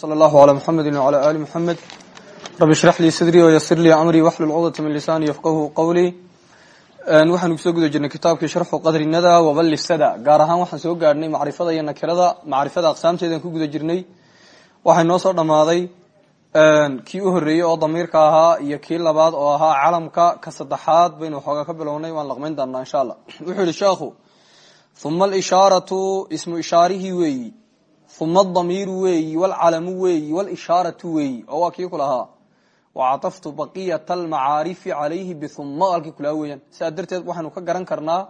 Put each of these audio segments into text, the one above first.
slى اllahu عlى mxamedi wعlى ali mxamed rabi shrax lii sadrii wayasir lii amrii waxlul cqdata min lisaani yafqahu qawlii waxaanu kusoo guda jirnay kitaabkii sharxu qadri nada waballisada gaar ahaan waxaan soo gaadhnay macrifada iyo nakirada macrifada aqsaamteedan ku guda jirnay waxay noo soo dhammaaday kii u horreeyey oo damiirka ahaa iyo kii labaad oo ahaa calamka ka saddexaad baynu waxoogaa ka bilownay waan laqmayn doonaa insha allah wuxuu yihi sheekhu uma alishaaratu ismu ishaarihii weeyi uma adamiiru weeyi wlcalamu weeyi wlishaaratu weeyi. Oo waa kii kulahaa wacataftu baqiyata almacaarifi calayhi bihuma alkii kulaa weeyaan. Sidaa darteed waxaynu ka garan karnaa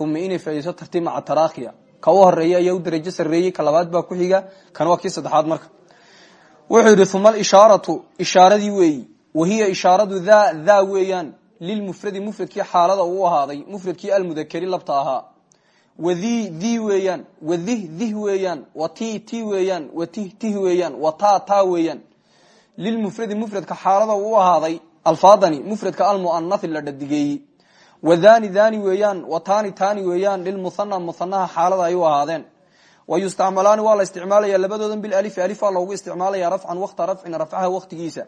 uma inay faaiideyso tartiib maca tarakhiya ka u horreeya darajo sareeyey ka baa ku xiga kan waa kii saddexaad marka. Wuxuu yihi uma alishaaratu ishaaradii weeyi. Wahiya ishaaradu tha tha weeyaan. Lilmufradi mufradkii xaalada uu ahaaday mufradkii almudakeri labta ahaa wthi thi weeyaan wadih dih weeyaan wati ti weeyaan watih tih weeyaan wata ta weeyaan lilmufradi mufradka xaalada uu ahaaday alfaadani mufradka almuanathi la dhadigeeyey wadhani dhani weeyaan watani tani weeyaan lilmuhana muhanaha xaalada ay u ahaadeen. Wa yustacmalaani waa la isticmaalaya labadoodan bilalifi alif waa loogu isticmaalaya rafcan wakta rafcin rafcaha waktigiisa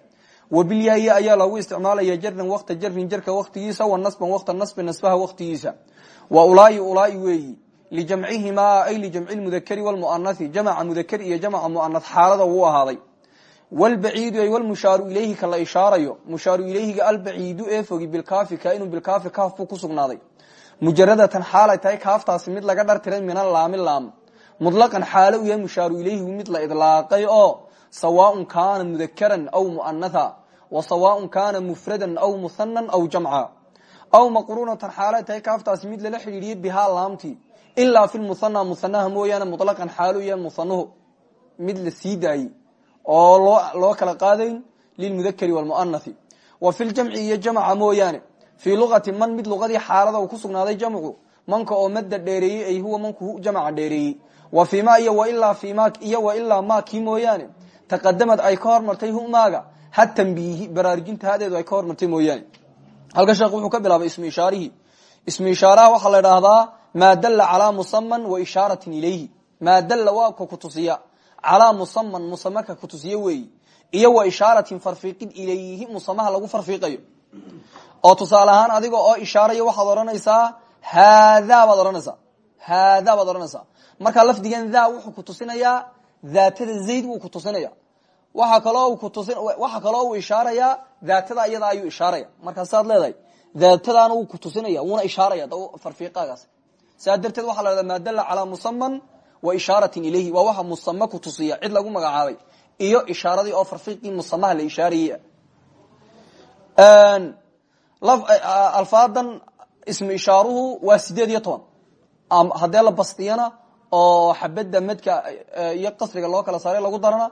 wa bilyahiya ayaa loogu isticmaalaya jardan wakta jarin jarka waktigiisa wa nasban wakta nasbi nasbaha waktigiisa wa ulaai ulaai weeyi lijamcihimaa ay lijamci lmudakeri wlmuanathi jamca mudakeri iyo jamca muanath xaalada uu ahaaday. Wlbaciidu ay wlmushaaru ilayhi ka la ishaarayo mushaaru ilayhiga albaciidu ee fogi bilkaafi ka inuu bilkaafi kaaf buu ku sugnaaday. Mujaradatan xaalay tahay kaaftaasi mid laga dhartiray min alaami laam. Mutlaqan xaalo yahay mushaaru ilayhigu mid la idlaaqay oo sawaaun kaana mudakaran aw muanatha wa sawaaun kaana mufradan aw muhanan aw jamca aw maqruunatan xaalay tahay kaaftaasi mid lala xidhiidhiyey bihaa laamti ilaa fi muhana muhanaha mooyaane mutlaqan xaalu yahay muhanuhu mid la sii daayey oo loo kala qaadayn lilmudakeri wlmuanathi wa fi ljamci iyo jamca mooyaane. Fii luqati man mid luqadii xaalada uu ku sugnaaday jamcu manka oo madda dheereeyey ay huwa manku jamca dheereeyey. Wa fima iyo wailaa fima iyo wailaa ma kii mooyaane. Taqadamad ay ka hormartay humaaga ha tambiihi baraarujinta hadeedu ay ka hormartay mooyaane halka sheekh wuxuu ka bilaabay ismu ishaarihi. Ismu ishaaraha waxaa la idhaahdaa maa dalla calaa musaman wa ishaaratin ilayhi. Maa dalla waa ka kutusiya. Calaa musaman musame ka kutusiyo weeyi. Iyo wa ishaaratin farfiiqid ilayhi musamaha lagu farfiiqayo oo tusaale ahaan adiga oo ishaaraya waxaad odhanaysaa haada baad odhanaysaa. Haada baad odhanaysaa. Markaa lafdigan tha wuxuu kutusinayaa daatada zayd wuu kutusinaya waxa kaloo kutusi waxa kaloo uu ishaarayaa daatada iyada ayuu ishaaraya. Markaa saad leedahay daatadaana wuu kutusinaya wuuna ishaaraya farfiiqagaas saa darteed waxaa la hahda maa dalla calaa wa ishaaratin ilayhi. Waa waxa musame kutusiya cid lagu magacaabay iyo ishaaradii oo farfiiqii musamaha la ishaarayey alfaadan ismu ishaaruhu waa sideed iyo toban. Haddee la bastiyana oo xabada madka iyo qasriga loo kala saaray lagu darana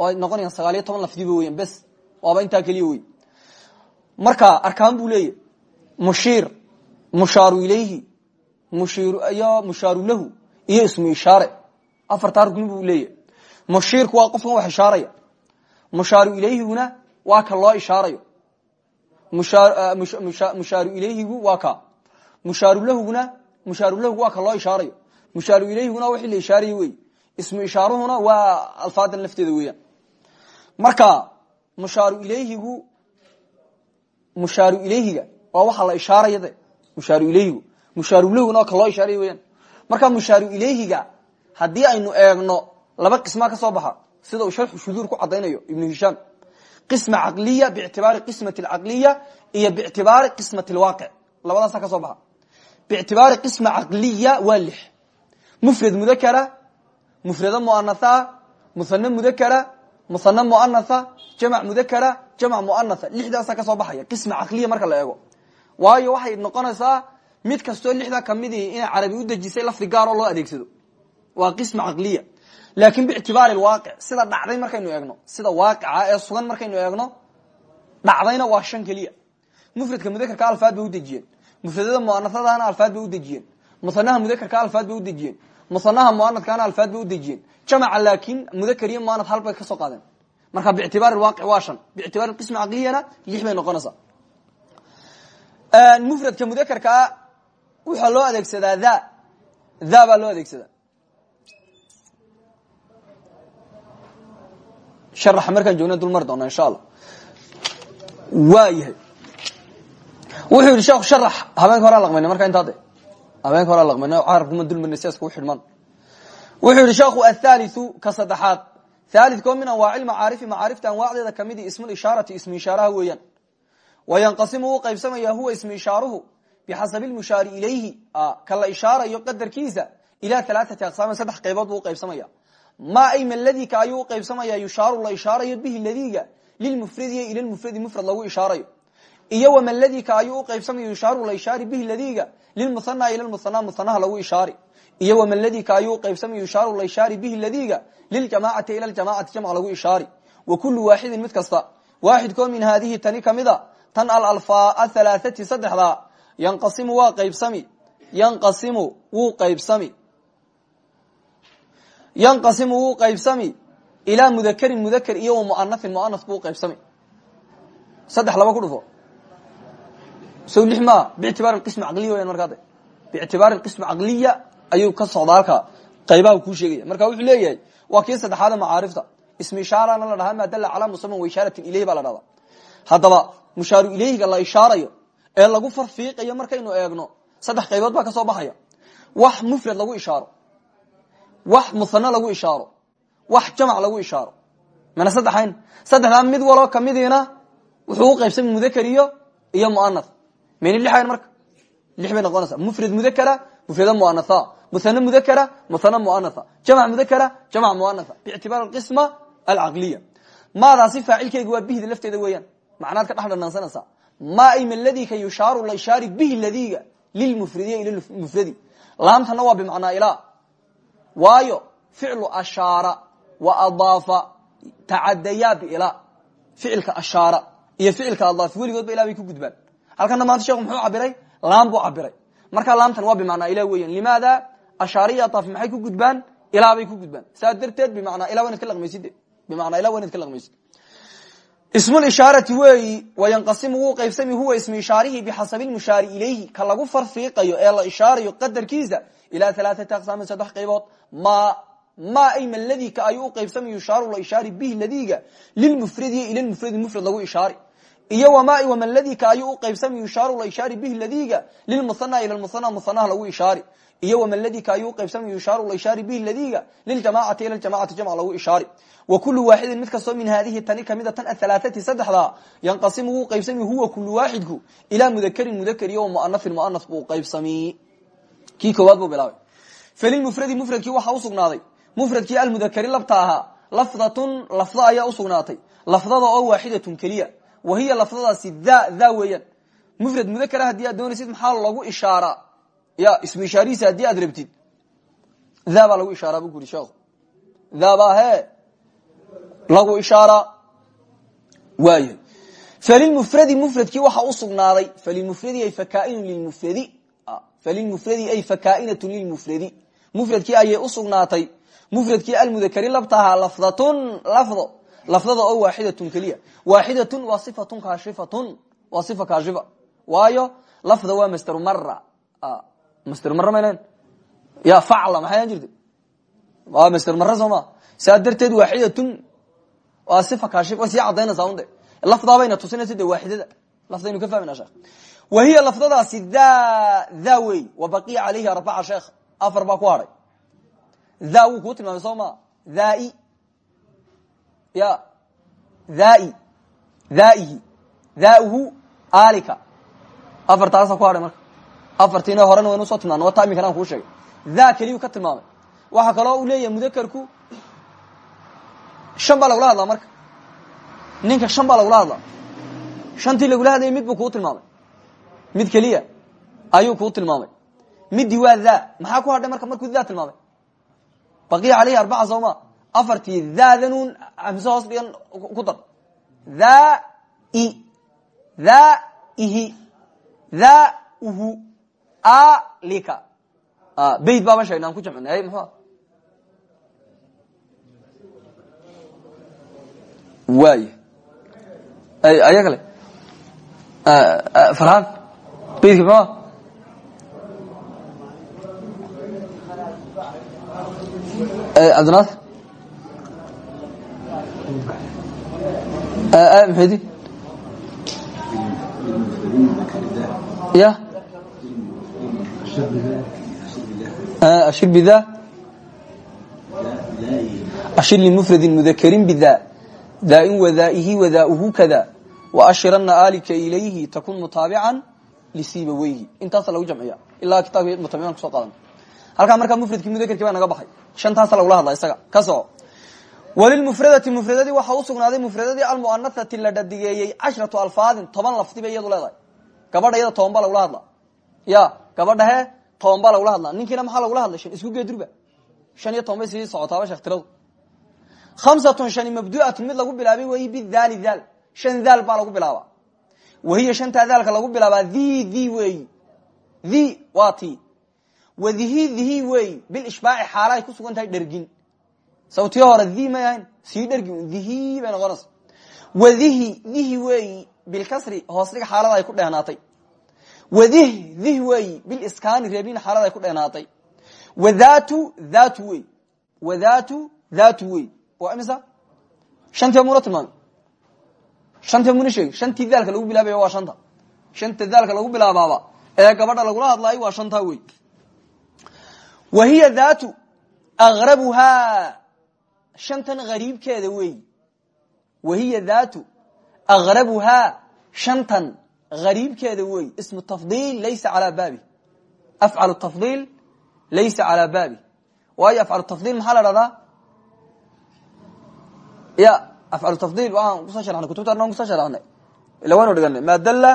way noqonayaan sagaal iyo toban lafdiba weyan bes waaba intaa keliya wey marka arkaan buu leeyahy mushiir mushaaru ilayhi mushir iyo mushaaru lahu iyo ismu ishaare. Afartaa rugni buu leeyahy mushiirku waa qofkan wax ishaaraya. Mushaaru ilayhiguna waa ka loo ishaarayo. Mushaaru ilayhigu waa ka. Mushaaru lahuguna mushaaru lahugu waa ka loo ishaarayo. Mushaaru ilayhiguna wixii la ishaaraya wey ismu ishaaruhuna waa alfaadan lafteeda weeyaan marka mushaaru ilayhigu mushaaru ilayhiga waa waxa la ishaaraya de mushaaru ilayhigu. Mushaaru lahuguna waa ka loo ishaaraya weyaan marka mushaaru ilayhiga haddii aynu eegno laba qismaa ka soo baxa sida uu sharxu shuduur ku cadaynayo ibnu hishaam. Qisma caqliya biictibaari qismati alcaqliya iyo biictibaari qismati alwaaqic labadaasa ka soo baxa. Biictibaari qisma caqliya waa lix. Mufrad mudakara mufrado muanatha muhane mudakara muhane muanatha jamc mudakara jamc muanatha lixdaasa ka soo baxaya qisma caqliya marka la eego. Waayo waxay noqonaysaa mid kastoo lixdaa kamidii inay carabi u dejisay lafdi gaaroo loo adeegsado. Waa qisma caqliya. Laakin biictibaari lwaaqic sida dhacday markaynu eegno sida waaqica ee sugan markaynu eegno dhacdayna waa shan keliya. Mufradka mudakarka alfaad bay udejiyeen mufradada muanathadana alfaad bay udejiyeen musanaha mudakarka alfaad bay udejiyeen musanaha muanathkana alfaad bay udejiyeen jamca laakin mudakar iyo muanath hal bay ka soo qaadeen. Marka biictibaari lwaaqic waa shan. Biictibaari qisma caqliyana lix bay noqonaysaa. Mufradka mudakarkaa waxaa loo adeegsadaa tha tha baa loo adeegsadaa. Sharaxa markaan joogna dul insha allah. Waa yahay. Wuxuu yidhi sheekhu sharax habeenka laqmayna markaa intaa de habeenka horaa laqmayna carabkuma dul marina sidaas kugu xidhmaan wuxuu yidhi sheekhu athaliu ka saddexaad. Thalidkoo min anwaaci lmacaarifi macaarifta anwaacdeeda kamidi ismulishaarati ismu ishaaraha weeyaan. Wayanqasimu wuu qaybsamaya huwa ismu ishaaruhu bixasabi lmushaari ilayhi. Ka la ishaarayo qadarkiisa ilaa alaaati aqsaamin saddex qaybood buu uqaybsamaya ma ayma ladii ka ayuu uqaybsamaya yushaaru la ishaarayo bihi ladiga lilmufradiy ila mufradi mufrad lagu ishaarayo iyo wama ladii ka ayuu uqaybsamaya yushaaru la ishaari bihi ladiga lilmuhana ila muhana muhanaha lagu ishaari. Iyo wama ladii ka ayuu uqaybsamaya yushaaru la ishaari bihi ladiga liljamacati ila ljamacati jamc lagu ishaari. Wa kulu waaxidin mid kasta waaxidkoo min haadihi tani kamida tan alalfaa halaathati saddexda yanqasimu waa qaybsami yanqasimu wuu qaybsami. Yanqasimu wuu qaybsami ilaa mudakarin mudakr iyo wa muanahin muanas buu qaybsami. Saddex laba ku dhufo so lix maa bictibaari qismi caqliya wayaan markaa de biictibaari qismi caqliya ayuu ka socdaa halkaa qaybaha kuu sheegaya. Marka wuxuu leeyahay waa kii saddexaada macaarifta. Ismi ishaarana la dhahaa maa dalla calaa musaman wa ishaaratin ilayh baa la dhahdaa haddaba mushaaru ilayhiga la ishaarayo ee lagu farfiiqayo markaynu eegno saddex qaybood baa ka soo baxaya. Wax mufrad lagu ishaaro wax muhano lagu ishaaro wax jamc lagu ishaaro. Mana saddexayn? Saddexdaa mid waloo kamidiina wuxuu uqaybsamay mudakr iyo iyo muana mayna lixayn marka. Lix bay noqonaysaa mufrad mudakra mufrada muanaa muhane mudakra muhane muanaa jamc mudakra jamc muanaa biictibaar qisma alcaqliya maadaasi faacilkeyga waa bihda lafteeda weeyaan. Macnaad ka dhex dhanaansanaysaa ma ayma ladika yushaaru la ishaari bihi ladiga lilmufradiy ila mufradi. Laamtana waa bimacnaa ilaa. Waayo ficlu ashaara wa adaafa tacadayaa bila ficilka ashaara iyo ficilka adaafa. Weligoodba ilah bay ku gudbaan halkana maanta sheekhu muxuu cabiray laam buu cabiray markaa laamtan waa bimacnaa ilah weyan limaada? Ashaariya adaaf maxay ku gudbaan? Ilaa bay ku gudbaan. Saa darteed bimacnaa ila wanad ka laqmaysid bimacnaa ila wanad ka laqmaysid ismu ishaarati weeyi wayanqasimu wuu qaybsami huwa ismu ishaarihi bixasabi lmushaari ilayhi. Ka lagu farfiiqayo ee la ishaarayo qadarkiisa ilaa alaaati aqsaamin saddex qaybood. Ma ma ayma ladii ka ayuu uqaybsamay yushaaru la ishaari bihi ladiga lilmufradiy ila mufradi mufrad lagu ishaari iyo wama wama ladii ka ayuu uqaybsamay yushaaru la ishaari bihi ladiga lilmuhana ila muhana muhanaha lagu ishaari iyo wama ladii ka ayuu uqaybsamay yushaaru la ishaari bihi ladiga liljamacati ila jamacati jamc lagu ishaari wa kulu waaxidin mid kastoo min haadihi tani kamida tan ahalaaati saddexda yanqasimu wuu qaybsami huwa kulu waaxidku ilaa mudakarin mudakr iyo muanahin muana buu qaybsami. Kii koowaad buu bilaabay. Falilmufradi mufradkii waxaa usugnaaday mufradkii almudakari labta ahaa lafdatun lafda ayaa usugnaatay lafdada oo waaxidatun keliya wa hiya lafdadaasi da da weeyaan. Mufrad mudakara haddii aad doonaysid maxaa lagu ishaaraa ya ismu ishaarihiisa haddii aad rabtid. Da baa lagu ishaaraa bu ku yuri sheekhu da baa he lagu ishaaraa waayahay falilmufradi mufradkii waxaa usugnaaday falilmufradi ay fakaainu lilmufradi. Falilmufradi ay fakaainatu lilmufradi. Mufradkii ayay usugnaatay mufradkii almudakari labtahaa lafdatun lafdada oo waaxidatun keliya. Waaxidatun waa sifatun kaashifatun waa sifa kaashifa waayo lafda waa master mara master mara maynan ya facla maxay aan jirta waa master mara soo ma saa darteed waaxidatun waa sifa kaashif way sii cadaynaysaa unde. Lafdaabayna tusinaysa de waaxidada? Lafdaynu ka fahmina sheekh. Wa hiya lafdadaasi da da wa baqiya calayhi arbaca sheekh. Afar baa ku hadhay da wuu ya dhai dhaihi dhauhu alika afartaasa ku hadhay marka afartiina horena waynu soo tilmaamna wata iminkan aan kuu sheegay dha keliyuu ka tilmaamay waxaa kaloo uu leeyahay mudakerku shan baa lagula hadlaa marka ninka shan baa lagula hadlaa shantii lagula hadlayay mid buu kuu tilmaamay mid keliya ayuu kuu tilmaamay midii waa dha maxaa ku hadhay marka markuu dha tilmaamay baqiya caleyhi arbaca sooma afartii dhadanun mise hoos dhigan ku dar dhai dhaihi dhauhu alika beyt baaba sheegna aan ku jamcina hay muxua waaya aya kale. Farhaan beytka muxua cabdinaasir maxaydi ya ashir bida ashir limufradin mudakarin bida daain wadaa'ihi wadaauhu kada waashirana aalika ilayhi takun mutaabican lisibaweyhi intaasa lagu jamciya ilaa kitaabka mutamiman kuso qaadan halkaa markaa mufradkii mudakerkii baa naga baxay shantaasa lagula hadla isaga ka soco walilmufradati mufradadii waxaa usugnaaday mufradadii almu'anathati la dhadigeeyey cashratu alfaadin toban lafdi bay iyadu leedahay. Gabadha iyada toban baa lagula ya gabadha he toban baa lagula hadla ninkiina maxaa lagula hadlay? Shan isku geedurba shan iyo toban bay socotaaba sheektiradu khamsatun shani mabdu'atun mid lagu bilaabay weyi bidaali daal shan daal baa lagu bilaabaa. Wahiya shantaa daalka lagu bilaabaa thi thi weyi thi waa ti. Wadihi dihi weyi bilishbaaci xaala ku sugan tahay sawtiyo hore thi may ahayn sii dhergin dihi bay noqonaysa wadihi dihi weyi bilkasri hoosdhiga xaalada ay ku dhehnaatay wadih dih weyi biliskaani reebnina xaalada ay ku dhehnaatay wadhatu dhatu wey wadhatu dhatu wey waa imisa? Shantii muna tilmaamay shantii muna lagu bilaabaya waa shanta. Shanta daalka lagu bilaabaaba ee gabadha lagula hadlaayo waa shantaa wey wa hiya dhatu agrabuhaa shantan gariibkeeda wey wa hiya dhatu agrabuhaa shantan gariibkeeda wey ismu tafdiil laysa calaa baabi afcalu tafdiil laysa calaa baabi waayo afcalu tafdiil maxaa la dhahdaa ya afcalu tafdiil waan ku soo sharxnay kutubta arn ku soo sharxnay ila waynu dhiganay maa dalla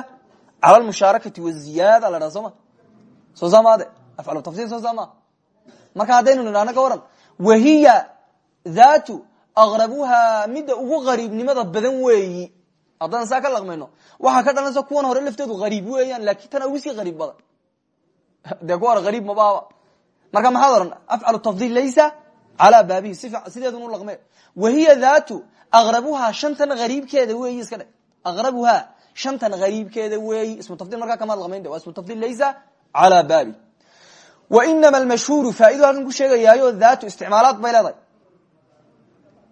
cala almushaarakati waziyaada la dhaha soo ma soo saamaade afcalu tafdiil soo saama marka haddaynu nidhahno ka waran wahiya dhatu agrabuhaa midda ugu qariibnimada badan weeyi. Haddaan saa ka laqmayno waxaa ka dhalanaysa kuwan hore lafteedu qariib weeyaan laakin tana ugu sii qariib badan. Dee ku hore qariib mabaaba marka maxaad ohan afcalu tafdiil laysa calaa baabihi. Sideedun u laqme wahiya dhatu agrabuhaa shantan gariibkeeda weeyi iska dhe agrabuhaa shantan gariibkeeda weeyi. Ismu tafdiil markaa kamaad laqmayn de waa ismu tafdiil laysa calaa baabi wa inama almashhuuru faa'idu halkan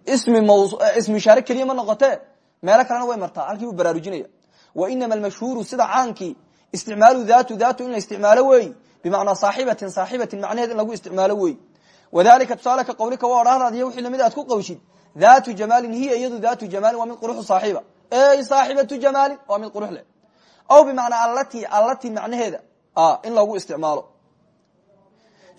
ismi ishaare keliya ma noqote meelo kalena way martaa halkii buu baraarujinaya wa inama almashhuuru sida caankii isticmaalu dhatu dhatu in la isticmaalo weey bimacnaa saaxibatin saaxibatin macnaheed in lagu isticmaalo weey wadalika tusaale ka qawlika waa odhaahdaad iyo wixii la mid aad ku qawshid dhatu jamaalin hiya iyadu dhatu jamaalin waa mid quruxu saaxiiba ey saaxibatu jamaalin waa mid qurux leh aw bimacnaa allati allati macnaheeda in loogu isticmaalo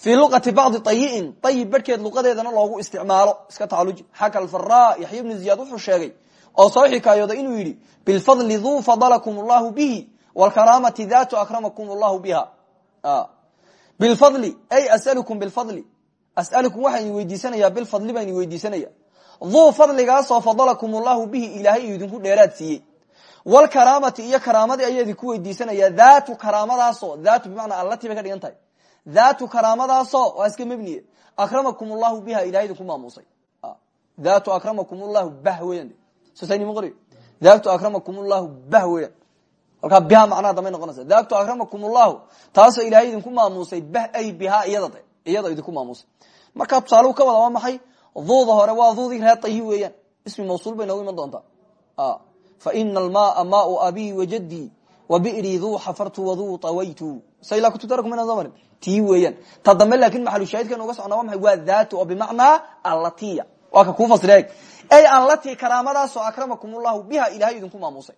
fii luqati bacdi ayiin ayib barhkeed luqadeedana loogu isticmaalo iska tacaluji xaka alfara yaxya bnu ziyaad wuxuu sheegay oo soo xikaayooday inuu yidhi bilfadli duu fadalakum allahu bihi wlkaraamati dhatu akramakum allahu biha bilfadli ay asalukum bilfadli asalukum waxaan idin weydiisanaya bilfadli baan idin weydiisanaya duu fadligaasoo fadalakum allahu bihi ilaahay idinku dheeraad siiyey wlkaraamati iyo karaamadii ayaa idinku weydiisanaya dhatu karaamadaasoo dhatu bimacnaa allati ka dhigan dhatu karaamadaasoo waa iska mebniye akramakum allahu biha ilahay idinku maamuusay. Dhatu akramakum llahu bah weyan sosnimqori dhatu akramakum llahu bah weyan halkaa biha macnaha dambay noqonaysa. Dhatu akramakum llahu taasoo ilaahay idinku maamuusay bah ay biha iyada iyada idinku maamuusay. Markaa tusaale ka wada waa maxay? Duuda hore waa duudii reer ayi weeyaan. Ismi mawsuul bay noogu iman doontaa. Faina almaaa maau abii wajadii wabi'rii duu xafartu waduu awaytu sayla kutubtakumana soo marin tii weeyaan ta dambe laakin maxalushaahidkan uga socnaa waa maxay waa dhatu oo bimacnaa allatiya waa ka kuu fasira ay allati karaamadaasoo akramakum llahu biha ilahay idinku maamuusay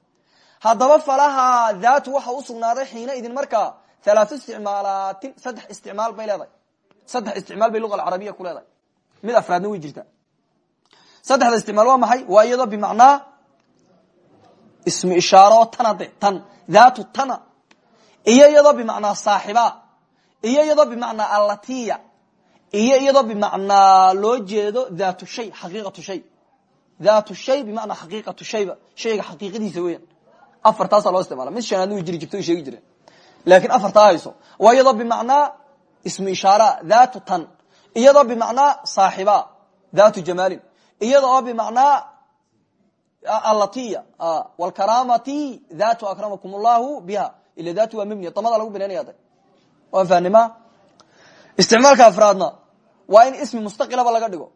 haddaba falahaa dhatu waxa usugnaaday xiina idin markaa halaatu isticmaalaatin saddex isticmaal bay leedahay saddex isticmaal bay luga alcarabiya ku leedahay mid afraadna way jirtaa ismi ishaaro oo tana de tan dhatu tana. Iyo iyadoo bimacnaa saaxiba iyo iyadoo bimacnaa allatiya iyo iyadoo bimacnaa loo jeedo dhatu shay xaqiiqatu shay. Dhatu shay bimacnaa xaqiiqatu shayba shayga xaqiiqadiisa weeyaan. Afartaasaa loo isticmaala. Mid shanaadna way jiri jirta way sheegi jireen laakiin afartaa hayso. Waa iyadoo bimacnaa ismu ishaara dhatu tan. Iyadoo bimacnaa allatiya wlkaraamati dhatu akramakum llahu biha ila dhatu waa mebniya damada lagu binaynaya da waan fahnima isticmaalka afraadna waa in ismi mustaqilaba laga dhigo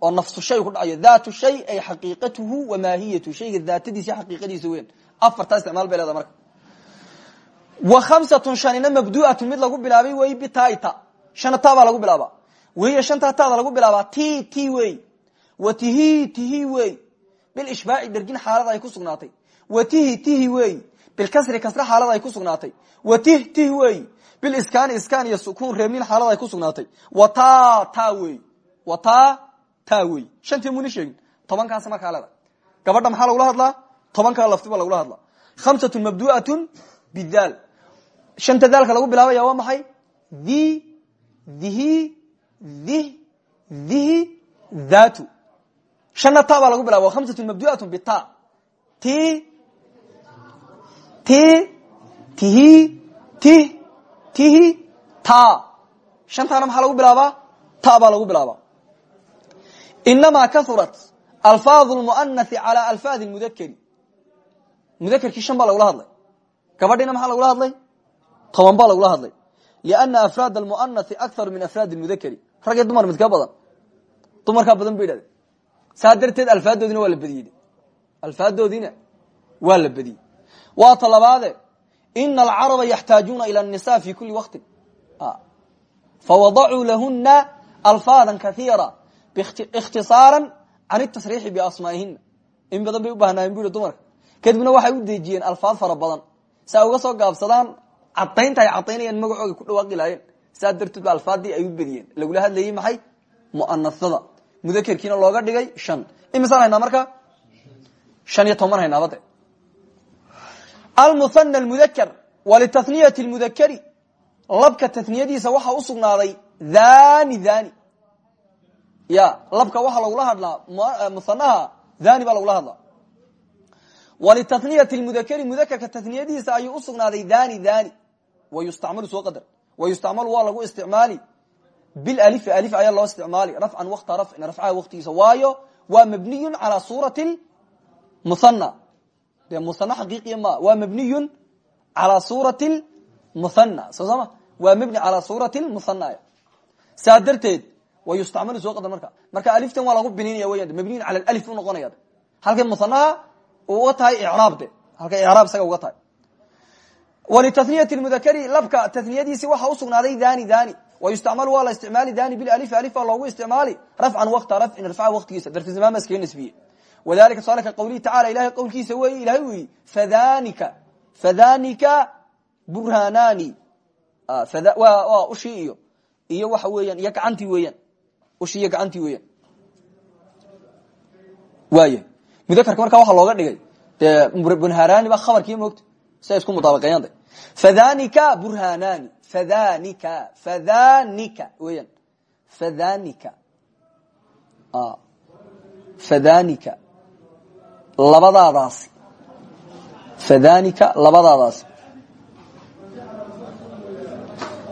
oo nafsu shay ku dhacayo daatu shay ay xaqiiqatuhu wa maahiyatu shayga daatadiisa xaqiiqadiisa weyan afartaa isticmaal bay leeda marka wa khamsatun shanina mabdu'atun mid lagu bilaabay wey bitaita shana taa baa lagu bilaabaa wehiya shantaa taada lagu bilaabaa ti ti wey wa tihi tihi wey bilishbaaci dhergin xaalada ay ku sugnaatay. Wa tihi tihi wey. Bilkasri kasre xaalada ay ku sugnaatay. Wa tih tih wey. Biliskaani iskaan iyo sukuun reebnin xaalada ay ku sugnaatay. Wa ta ta wey. Wa ta ta wey. Shantii leeda gabadha maxaa lagula hadlaa? Tobankaa lafti ba lagula hadlaa. Khamsatun mabdu'atun bidaal. Shanta daalka lagu bilaabaya waa maxay? Thi thihi thih thihi dhatu shanna ta baa lagu bilaba wa khamsatun mabdu'atun bita ti ti tihi tih tihi ta. Shantaana maxaa lagu bilaabaa ta baa lagu bilaabaa inamaa kaurat alfaadu lmuanathi cala alfaadi mudakeri mudakerkii shan baa lagula hadlay. Gabadhiina maxaa lagula hadlay? Toban baa lagula hadlay. Liana afraad almuanathi akharu min afraad mudakeri rag iyo dumar midka badan. Dumarkaa saa darteed alfaadoodina waa la bediyey alfaadoodiina waa la bediyey waa ta labaade ina alcaraba yaxtaajuuna ila nisa fi kuli waktin fawadacuu lahuna alfaada kaiira ikhtisaara can tasriixi biasmaa'ihina in badan bay u baahnaayeen bu i dumarka kadibna waxay u dejiyeen alfaad fara badan. Uga soo gaabsadaan cadaynta ay cadaynayaan magacooga ku dhawaaqi lahaayeen saa darteed ba alfaadii ay u bediyeen lagula hadlayey maxay? Muanasada mudakerkiina looga dhigay shan. Imisaan haynaa marka? Shan iyo toban haynaabade almuhana almudaker walitaniyati lmudakeri labka taniyadiisa waxaa usugnaaday dhani dhani ya labka waxaa lagula hadlaa muhanaha dhani baa lagula hadlaa. Walitaniyati mudakeri mudakerka taniyadiisa ayuu usugnaaday dhani dhani wayustacmalu soo qadar. Wayustacmalu waa lagu isticmaali bilalifi alif ayaa loo isticmaali. Rafcan wakta rafcin rafcaha waktigiisa waayo waa mabniyun calaa suurati muhana dee muhana xaqiiqiya ma waa mabniyun calaa suurati muhana soo sama waa mabni calaa suurati muhana saa darteed wayustacmalu soo qadar marka. Marka aliftan waa lagu bininaya weyan mabniyun cala alif u noqonaya halkay muhanaha uga tahay icraab de halkay icraab isaga uga tahay. Walitaniyati mudakeri labka taniyadiisi waxaa usugnaaday dhani dhani wayustacmalu waa la isticmaali dhani bilif alif baa loogu isticmaali rafcan wakta rafcin rafca waktigiisa darfismaama iskaga nasbiye wadalika tusaale ka qawlihi tacala ilahay qowlkiisa wey ilahay yihi fadhanika fadhanika burhanani waa ushii iyo iyo waxa weeyaan iyo gacantii weeyaan ushii iyo gacantii weeyaan waaya mudakerka markaa waxaa looga dhigay dee bunharani ba khabarkii moogta si ay isku mudaabaqeeyaan de fadhanika burhanani fadhanika. Fadhanika. Weeyaan fadhanika. Fadhanika. Labadaadaasi fadhanika labadaadaasi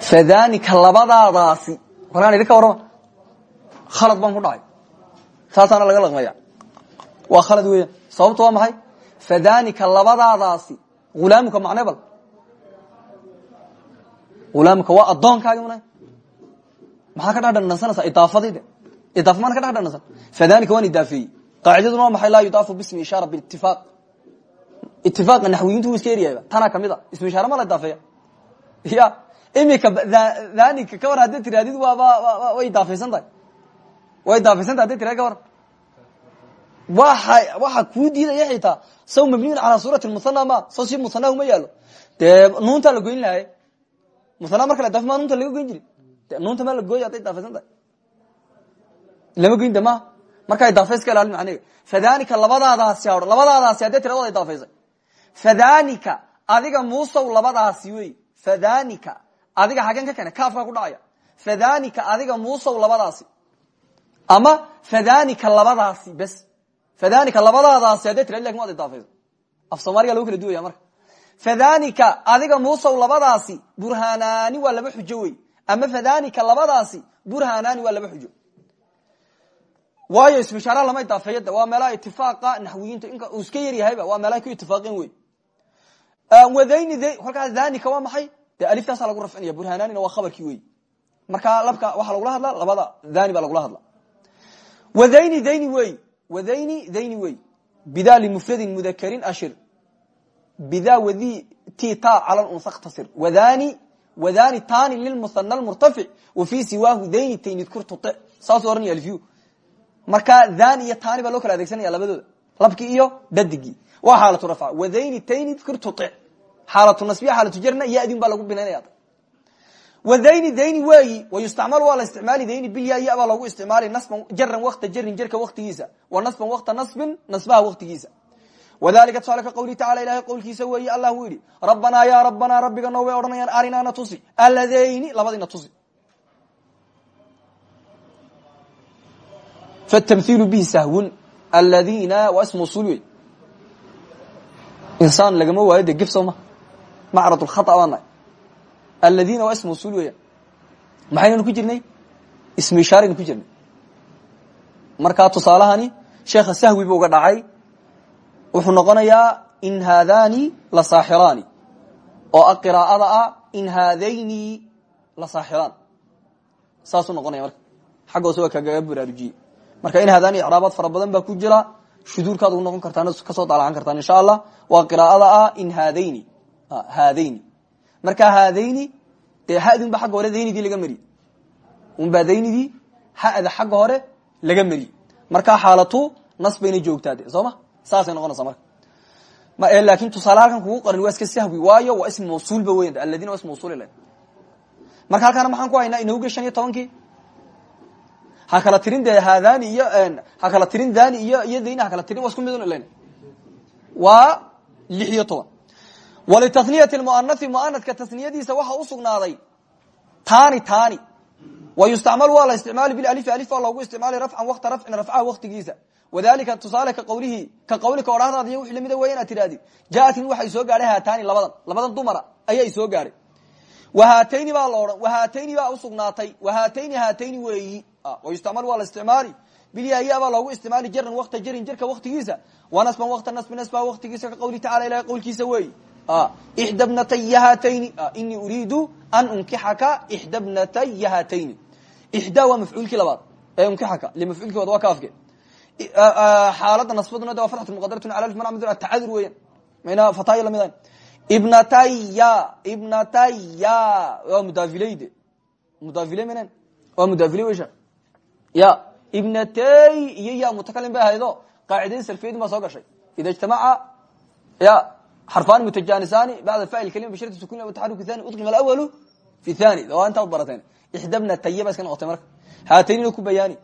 fadhanika labadaadaasi warkaan idinka warrama khalad baan ku dhacay. Saasaana laga laqmaya. Waa khalad weeyaan sababto waa maxay? Fadhanika labadaadaasi hulaamuka macne hulaamuka waa addoonkaagi una maxaa ka dhadhandhansanaysaa idaafadii de. Idaafa maana ka dhadhandhansan fadhanika waan idaafeeyey qaacidaduna waa maxay? Laa yudaafu bismi ishaara biitifaaq itifaaqa naxwiyintu wu iska eriyayba tanaa ka mid a. Ismu ishaara ma la idaafeeya. Ya imika dhanika ka war haddii tirahdid waaba way idaafaysan tahay. Way idaafaysan tahay haddii tirad ka waran waa waxa kuu diidaya xitaa. Saw mabniyun calaa suurati muhana ma saw si muhana uma yaalo dee nuuntaa la goyn lahay muhana marka la idaafa ma laga goyn jirin. De nuunta ma la gooy hadday idaafaysan tahay. Lama goyn de maha markaa idaafa iska ilaalin macnega fadhanika labadaadaasi hao labadaadaasi haddee tirad wada idaafaysay fadhanika adiga muusow labadaasi wey. Fadhanika adiga xagen ka kene. Kaafkaa ku dhacaya. Fadhanika adiga muusow labadaasi ama fadhanika labadaasi bes. Fadhanika labadaadaasi haddee tirad laakiin af soomaaliga lagu kala duwaya marka fadhanika adiga muusow labadaasi burhanani waa laba xujo wey ama fadhanika labadaasi burhanani waa laba xujo. Waayo ismishaara lama idaafeeyada waa meelaha itifaaqa naxwiyiinta in uu iska yaryahayba waa meelahay ku itifaaqeen wey wadayni kolkaas dhanika waa maxay? Dee aliftaasa lagu rafcinaya burhananina waa khabarkii wey markaa labka waxaa lagula hadlaa labada dhani baa lagula hadla wadayni dayni wey wadayni dayni wey bida limufradin mudakarin ashir bida wadi ti ta cala unsa khtasir wadani wadani tani lilmuhana lmurtafic wa fi siwaahu dayni taynidkur tuic saasuu oranaya alfiyu. Marka dhan iyo tani baa loo kala adeegsanaya labadooda. Labkii iyo dadigii. Waa xaalatu rafca wadayni taynidkur tuic xaalatu nasbiya xaalatu jarna yadin baa lagu binaynaya wadayni dayni weeyi wayustacmal waa la isticmaali dayni bilya ya baa loogu isticmaali nasban jaran wakta jarin jarka waktigiisa wa nasban wakta nasbin nasbaha waktigiisa wadalika tusaale ka qawlihi tacala ilahay qowlkiisa weeye allah uu yidhi rabbanaa ya rabbanaa rabbiga noo way odhanayaan arinaana tusi aladayni labadina tusi fatamhiilu bihi sahwun aladina waa ismu usul wey insaan lagama waayo de gef sooma macrad lkhata baa nahay aladina waa ismu usul weeyaan maxaynanu ku wuxuu noqonayaa in haadani la saaxiraani. Oo qiraa'ada ah in haadayni la saaxiraan. Saasuu noqonaya marka. Xagga hoose waa kagaga baraarujiyey marka in haadani icraabaad fara badan baa ku jira shuduurkaad ugu noqon kartaan ka soo daalacan kartaan insha allah. Waa qiraa'ada ah in haadayni haadayni marka haadayni dee hadin ba xagga hore daynidii laga mariyey unbaa daynidii hada xagga saasay noqonaysaa marka. Laakin tusaale halkan kugu qoran waa iska sahwi waayo waa ism mawsuulba weyn aladina waa ism mawsul marka halkaana maxaan ku haynaa inooge shan iyo tobankii? Ha kala tirin dee haadani iyo ha kala tirin dani iyo iyo dayni ha kala tirin waa isku mid len waa lix iyo toban. Walitaniyati muanai muanadka taniyadiisa waxa usugnaaday tani tani wa yustacmal waa la isticmaali bilalifi alif waa loogu isticmaali rafcan wakta rafcin rafcaha waktigiisa wadalika tusaale ka qawlihi ka qawlika odhahdaad iyo wixii lamida weya inaad tidhahdid jaatin waxay soo gaadhay haatani labadan labadan dumara ayay soo gaadhay. Wahaatayni baa la odhan baa usugnaatay wahaatayni haatayni weeyi. Wayustacmal waa la isticmaali. Bilyaya baa loogu isticmaali jaran wakta jarin jarka waktigiisa wa nasban wakta nasbi nasbaha waktigiisa ka qawlihi tacala ilahi qawlkiisa weeyi. Ixda bnataya haatayni inii uriidu an unkixaka ixda bnataya haatayni ixda waa mafcuulkii labaad. Ee unkixaka limafcuulkii waad waa kaafke xaalada nasbaduna waa fatxatu muqadaratun ala alif manc tacadur weeyaan. Mayna fataya la mid ibnataya ibnataya waa mudaafileyde mudaafile menen waa mudaafile wesha ya ibnatay iyo ya mutakalim bay ahaydo qaacidadii sarfiyadin baa soo gashay. Ida ijtamaca ya xarfaan mutajanisani bacda fail kalima bishirti sukun taxaruki thani udqima alawalu fi thani. Waa intaad barateen. Ixda bnataya ba iska noqotay marka. Haataynina ku bayaani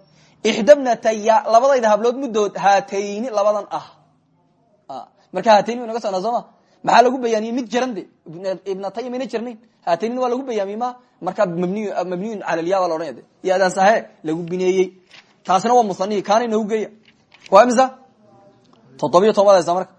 ixda bnataya labadayda hablood mudood haatayni labadan ah. Marka haatayni naga socnaa sooma maxaa lagu bayaaniyey? Mid jaran de ibnataya mayna haataynina waa lagu bayaamiye ma? Marka mabniy mabniyun cala lya baa la odhanaya de yadaas ahe lagu bineeyey. Taasina waa musanihi kaana inagu geeya. Waa imisa? Toddobiyo tobadaysa marka.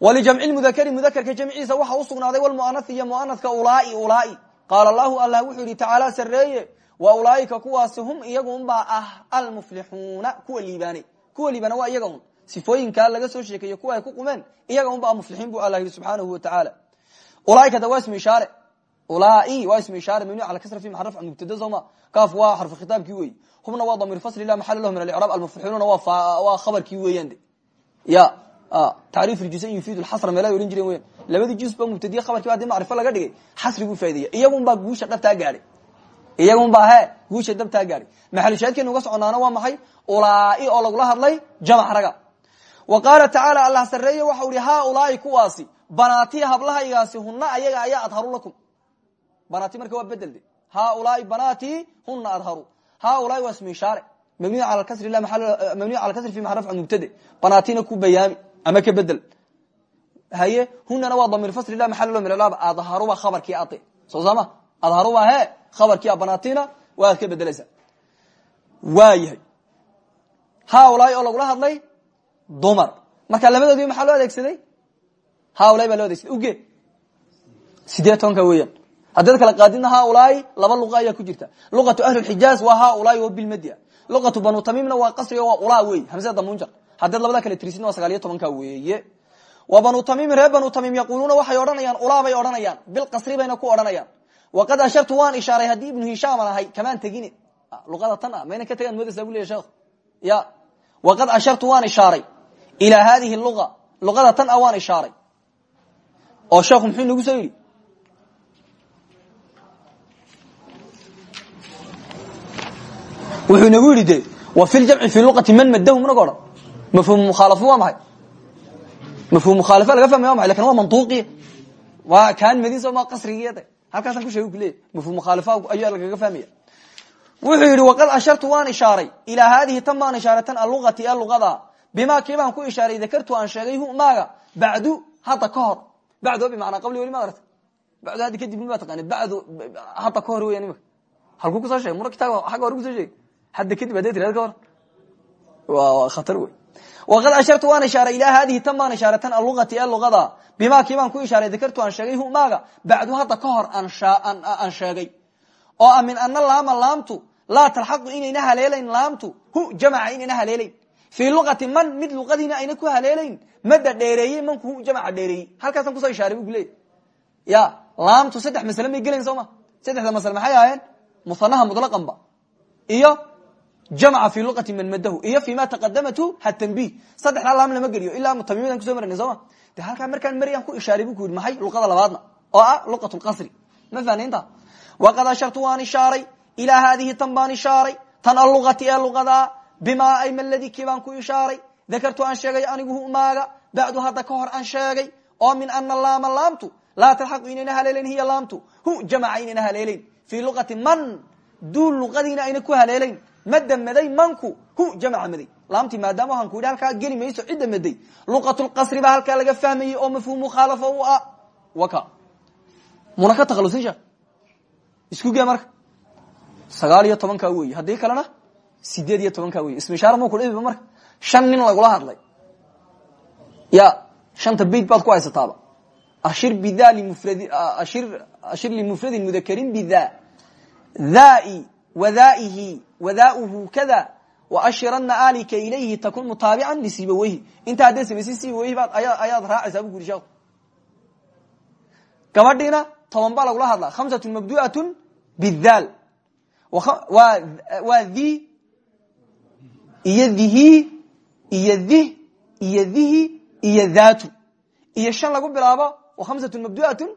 Walijamci mudakri mudakerka jamciisa waxa usugnaaday wlmuanai iyo muanadka ulaai ulaai. Qaala lahu allah wuxuu yihi tacaala sareeye wa ulaaika kuwaasi hum iyaga unbaa ah almuflixuuna kuwa liibaanay kuwa liibaana waa iyaga un laga soo sheekeeye kuwa ay ku qumeen iyaga unba muflixiin bu alla yihi subxaanahu watacaala ulaaika da waa ismu ishaare. Ulai waa ismu ishaare mabni ala kasra fi maxaraf mubtada sooma kaaf waa xarfu khitaabkii wey humna waa damiir fasli la maxala lahu min alicraab almuflixuununa waa khabarkii weeyaan de. Ya tacriif juزan yufiid xasra meela ohan jireen weyan labadii juz ba mubtadiye khabarkii haddii macrifo laga dhigay xasriguu faaidaya iyagun baa guusha dhabtaa gaadhay iyagun baa he guusha dabtaa gaadhay maxalushaadkeenu uga soconaana waa maxay? Ulaai oo lagula hadlay jamac wa qaala tacaala allah sareeye waxau ihi haaulaai kuwaasi banaati hablahaygaasi huna ayaga ayaa adharu lakum. Banaati marka waa bedel de haaulaai banaati huna adharu. Haaulaai waa ismu ishaare. Mabniy al kasri kasri fi maxraf mubtade banaatina ku bayaami ama ka bedel haye hunana waa damiir fasli la maxal lo min alaab adharuba khabarkii ade soo sama adharuba he khabarkii banaatina waad ka bedeleysa waa yahay haulaai oo lagula hadlay dumar marka labadoodii maxaa loo adeegsaday haulaai baa loo adeegsaday uge sideed tobanka weeyaan haddaad kala qaadidna haulaai laba luqa ayaa ku jirta luqatu ahli xijaaz waa haulaai oo bilmadi luqatu banu tamimna waa qasriga waa ula wey hamsada damunjar haddaad labada kale tirisidna waa sagaal iyo tobanka weeye wa banu tamim reer banu ulaa waqad ashartu waan ishaaray haddii ibnu hishaaman ahay kamaan tegine luqada tan ah mayna ka tegaan moodaysaa bu leya sheekh ya waqad ashartu waan ishaaray ilaa hadihi lua luqada tan a waan ishaaray oo sheekhu muxuu nagu soo yidhi wuxuu inagu yidhi de wa fi ljamci fi luqati man madahu managa odhan mafhum mukhaalafo waa maxay mafhum mukhaalafa laga fahmaya wa maay laakiin waa mantuuqiya waa kaan madin soo ma qasrigiiyade halkaasaan ku sheegi kuleeyahy mafhum mukhaalafa ayaa lagaga fahmaya. Wuxuu yidhi waqad ashartu waan ishaaray ilaa haadihi tan baan ishaaray tan aluqati ee luqada bimaa kii baan ku ishaaray dakartu aan sheegay hu maaga bacdu hadda ka hor. Bacdu bimacnaa qabli weli ma aragta bacdu hadda kadib ma taqaanid bacdu hadda ka hor weyan imika halkuu ku soo sheegay mura kitaab agga hore ku soo sheegay. Hadda kadib hadday tirad ka hor. Waa khatar wey waqad ashartu waan ishaaray ilaa haadihi tan baan ishaaray tan aluqati ee luqada bimaa kii baan ku ishaaray dakartu aan sheegay hu maaga bacdu hadda ka hor aan sheegay. Oo a min ana laama laamtu laa talxaqu inayna haleelayn laamtu hu jamaca inayna haleelayn. Fii luqati man mid luqadiina ayna ku haleelayn madda dheereeyey manku hu jamaca dheereeyey. Halkaasaan ku soo ishaaray bu kuleeyay ya laamtu saddex masle may gelayn soo ma saddexda masle maxay ahaayeen? Musanaha mutlaqanba iyo jamca fi luqati man madahu iyo fi ma taqadamatu hatanbih saddexdaa laam lama geliyo ilaa mutamimidan kuso marana soo ma de halkaa markaan maryaan ku ishaaray bu ku yidhi maxay luqada labaadna? Oo ah luqat lqasri ma fahnaynta waqad ashartu waan ishaaray ilaa haadihi tan baan ishaaray tan aluqati ee luqadaa bimaa ay maladi kii baan ku ishaaray. Dakartu aan sheegay anigu hu maaga bacdu hadda ka hor aan sheegay oo min ana laama laamtu laa talxaqu inayna haleelayn hiya laamtu hu jamaca inayna haleelayn fii luqati man duul luqadiina ayna ku haleelayn madda maday manku hu jamaca maday laamtii maadaama waxaan ku yidhi halkaa geli mayso cidda maday luqatulqasri baa halkaa laga fahmayey oo mafhuum mukhaalafo u ah. Waka. Muna ka takhalusin sheekh isku gee marka. Sagaal iyo tobanka wey haddii kalena sideed iyo tobanka wey ismishaara ma kudhibiba marka? Shan nin lagula hadlay. Ya shanta beyt baad ku haysataaba. Ashir bida limufradi ashir ashir limufradin mudakarin bida dhai wadaihi wadauhu kada waashirana alika ilayhi takun mutaabican lisibaweyhi intaa hadday samaysin sibaweyhi ayaad raacaysaa bu ku yidhi sheekhu gabadhiina toban baa lagula hadlaa khamsatun mabdu'atun bidhaal waa thi iyo dhihi iyo dhih iyo dhihi iyo dhatu iyo shan lagu bilaabo wa khamsatun mabdu'atun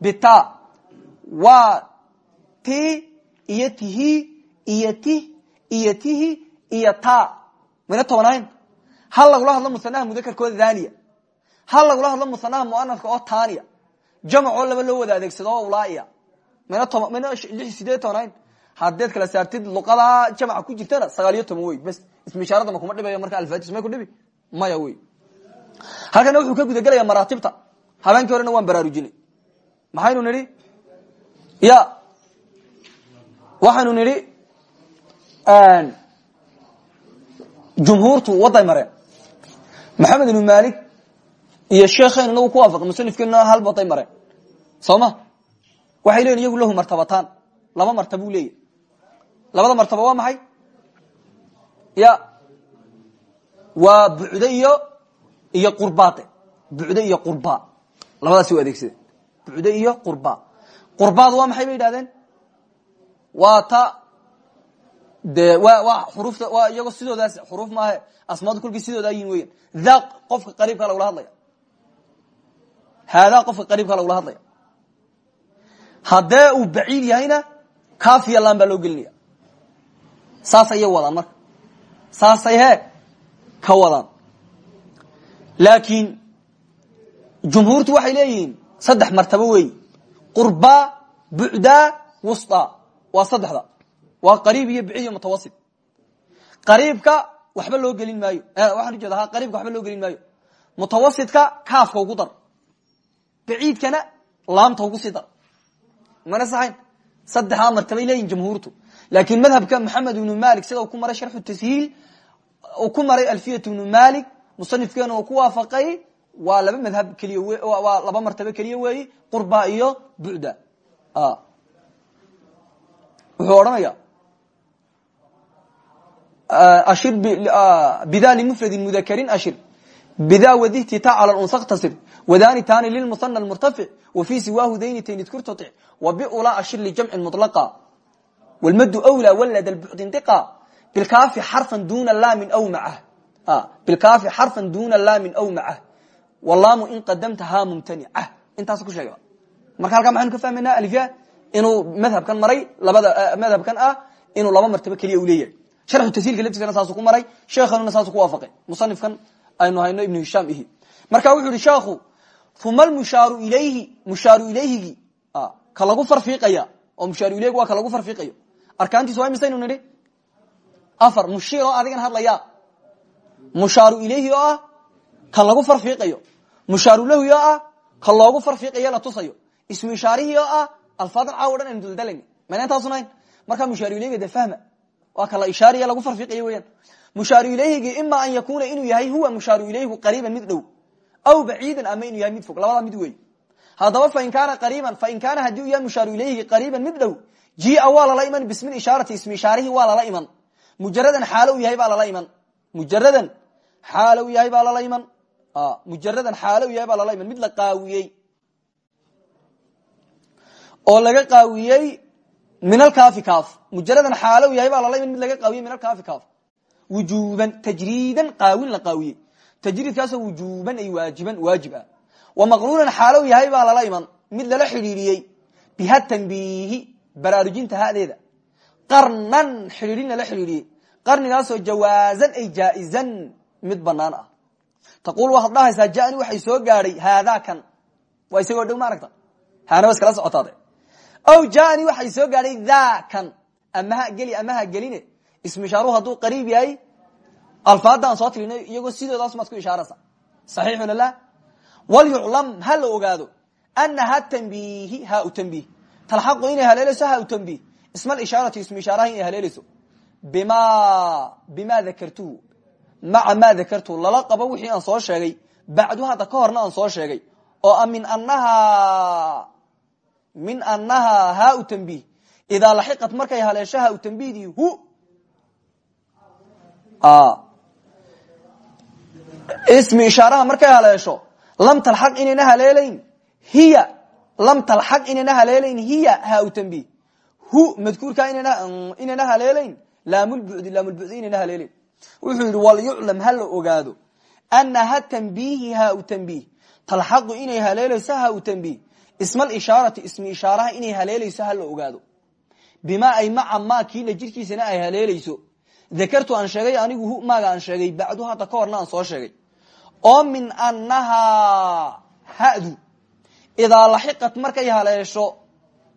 bita iyo ta. Mayna tobanayn. Hal lagula hadlo musanaha mudakarkooda thaniya hal lagula hadlo musanaha muanafka oo taniya jamacoo laba loo wada adeegsado oo ulaaia mayna toba mayna lix sideed tobanayn. Haddeed kala saartid luqadaa jamca ku jirtana sagaal iyo toban wey. Bas ismishaaradama kuma dhibayo marka alfatis may ku dhibi? Maya wey. Halkana wuxuu ka gudagelaya maraatibta. Habeenkii horena waan baraarujinay. Maxaynu nidhi? Ya. Waxaynu nidhi jumhuurtu waday mareen maxamed ibnu malik iyo sheekheenu nagu ku waafaqay musanifkeena hal waday mareen soo ma waxay leeyihiin iyagu lahu martabataan laba martabuu leeyahy labada martaba waa maxay ya waa bucde iyo iyo qurbaade bucde iyo qurba labadaas u adeegsadeen bucde iyo qurba qurbaad waa maxay bay yidhahdeen waa de xurufta waa iyagoo sidoodaas xuruuf maahe asmaadu kolkii sidoodaa yihiin weyan tha qofka qariibka lagula hadlaya. Haadaa qofka qariibka lagula hadlaya. Haddee uu baciid yahayna kafiya laan baa loo gelinaya saasay iya wadaan marka. Saasay he ka wadaan. Laakiin jumhuurtu waxay leeyihiin saddex martabo weeyi. Qurba bucda wusta waa saddexda waa qariib iyo bicid iyo mutawasit qariibka waxba loo gelin maayo. Waxaan ujeeda qariibka waxba loo gelin maayo. Mutawasitka kaafka ugu dar. Baciidkana laamta ugu sii mana saxayn? Saddexdaa martabay leeyihiin jamhuurtu. Laakiin madhabka maxamed ibnu malik sida uu ku maray sharxu tashiil uu ku maray alfiyat ibnu malik musanifkeena uu ku waafaqay waa laba madhab keliya waa laba martabo keliya weeyi qurba iyo bucda wuxuu odhanaya ashir bida limufradin mudakarin ashir bida wadihti ta cala unsa ktasir wadani tani lilmusana murtafic wfi siwaahu daynitayn idkurtatic wabiula ashir lijamcin mطlaqa wlmadu wlى walad bucd indiqa bilkaafi xarfan duna laamin aw macah bilkaafi xarfan duna laamin aw macah walaamu in qadamtahaa mumtanicah intaas ku sheega marka halkaa maxaynu ka fahmaynaa alifya inuu madhabkan maray labada madhabkan ah inuu laba martabo keliya u leeyahay sharxu tasiilka laftiisana saasu ku maray sheekhanuna saasu ku waafaqay musanifkan aynu hayno ibnu hishaam ihi marka wuxuu yihi sheekhu uma almushaaru ilayhi mushaaru ilayhigi ka lagu farfiiqaya oo mushaaru ilayhi waa ka lagu farfiiqayo arkaantiis waa imisaynu nidhi afar mushiir oo hadlaya mushaaru ilayhi oo ah kan lagu farfiiqayo mushaaru lahu oo ah ka loogu farfiiqayo la tusayo ismu ishaarihii oo ah alfaadan caawo dhan aynu daldalayn mana intaasunahayn markaa mushaaru fahma waa ka la ishaariya lagu farfiiqayo weyaan mushaaru ilayhigi ima an yakuna inuu yahay huwa mushaaru ilayhigu qariiban mid dhow aw baciidan ama inuu yahay mid fog. Labadaa mid wey haddaba fain kaana qariiban fain kaana haddii u yahay mushaaru ilayhigi qariiban mid dhow jia waa lala iman bismi ishaarati ismi ishaarihi waa lala iman. Mujaradan xaalo u yahay baa lala iman. Mujaradan xaalo u yahay baa lala iman. Mujaradan xaalo u yahay baa lala iman. Mid la qaawiyey. Oo laga qaawiyey min alkaafi kaaf. Mujaradan xaalo yahay baa lala iman mid laga qaawiyey min alkaafi kaaf. Wujuban tajriidan qaawin la qaawiyey tajriidkaasoo wujuban ay waajiban waajib ah. Wa maqruunan xaalo u yahay baa lala iman mid lala xidhiidhiyey biha tanbiihi baraarujinta hadeeda. Qarnan xidhiidhin lala xidhiidhiyey. Qarnigaasoo jawaazan ay jaaizan mid banaan ah. Taqul waxaad dhahaysaa jani waxay soo gaadhay haadaa kan. Waa isagoo dhow ma aragta haana wa aw jani waxay soo gaadhay tha kan amaha geli amaha geline. Ismishaaruhu hadduu qariib yahay alfaada aan soo tirinay iyagoo sidoodaas maad ku ishaaraysa. Saxiixun la walyuclam ha la ogaado ana ha tanbiihi ha u tanbiih. Talxaqu inay haleelayso ha u tanbiih. Isma ishaarati ismu ishaaraha inay haleelayso. Bima bima dakartuhu maca maa dakartuhu lala qabo wixii aan soo sheegay. Bacdu hadda ka horna aan soo sheegay. Oo a min anaha min anaha ha u tanbiih idaa laxiqat markay haleesho ha u tanbihdii hu. Ismi ishaaraha markay haleesho lam talxaq inayna haleelayn hiya lam talxaq inayna haleelayn hiya ha u tanbiih hu madkuurkaa inayna haleelayn laamulbucdi laamulbucdi inayna haleelayn. Wuxuu yidhi walyuclam ha la ogaado. Ana ha tanbiihi ha u tanbiih talxaqu inay haleelayso ha u tanbiih ismal ishaarati ismi ishaaraha inay haleelayso ha la ogaado. Bima ay maca maa kiila jirkiisana ay haleelayso. Dakartu aan sheegay anigu maaga aan sheegay bacdu hadda ka horna aan soo sheegay. Oo min annahaa hadu idaa laxiqat markay haleesho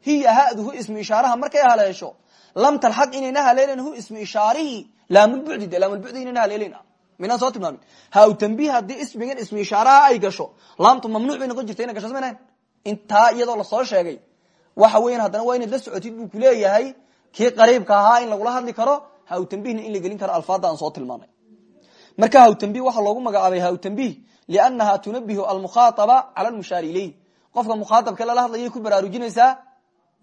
hiya hadu hu ismi ishaaraha markay haleesho lam talxaq inayna haleelen hu ismi ishaarihii laamulbucdi de laamulbucdi inayna haleelen minaan soo tilmaamin ha u tanbiih haddii ismigan ismi ishaaraha ay gasho laamtu mamnuuc bay noqon jirta ina gasho samayn intaa iyadoo la soo sheegay. Waxa weyan haddana waa inaad la socotid buu kuleeyahay kii qariibka ahaa in lagula hadli karo ha u tanbihna in la gelin karo alfaada aan soo tilmaanay marka ha u tanbih waxaa loogu magacaabay ha u tanbih liannaha tunabihu almukhaaaba cala lmushaari ilayh qofka mukhaaabka lala hadlayay ku baraarujinaysaa